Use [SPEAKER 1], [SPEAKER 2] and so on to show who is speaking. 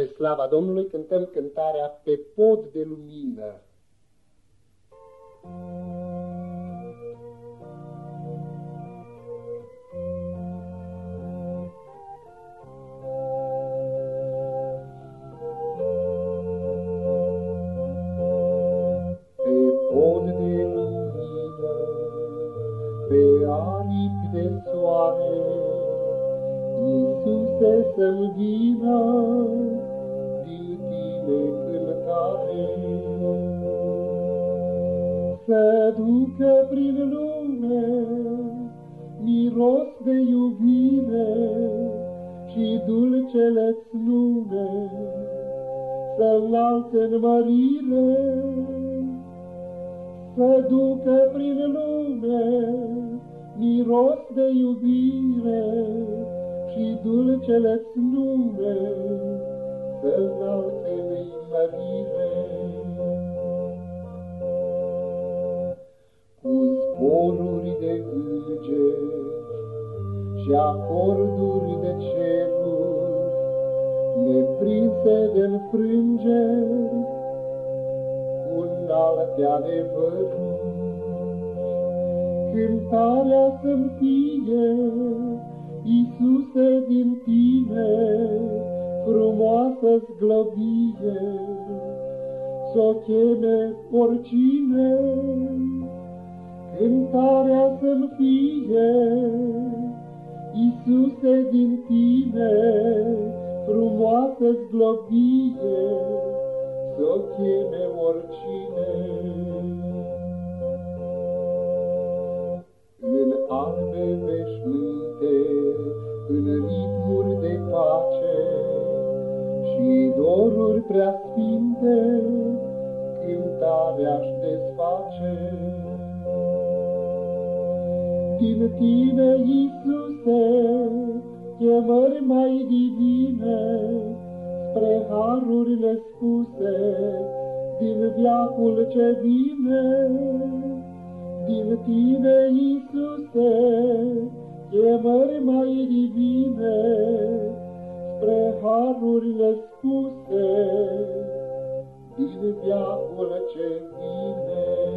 [SPEAKER 1] Spre slava Domnului cântăm cântarea Pe pod de lumină. Pe pod de lumină, pe aripi de soare, Iisuse să-mi vină Să ducă prin lume miros de iubire și dulcele-ți nume să-l în mărire. Să ducă prin lume miros de iubire și dulcele-ți nume să-l înalte în sporuri de îngeri și acorduri de ceruri, neprinse de-nfrângeri, cu alte adevăruri, cântarea să-mi fie, Iisuse din tine, frumoasă zglobie, S-o cheme oricine, cântarea să-mi fie, Iisuse din tine, frumoasă zglobie, S-o cheme oricine. În albe veșminte, în ritmuri de pace și doruri prea sfinte, cântarea-și desface. Din tine, Iisuse, chemări mai divine, spre harurile spuse, din viacul ce vine, din tine, Iisuse, chemări mai divine, spre harurile spuse, din viacul ce vine.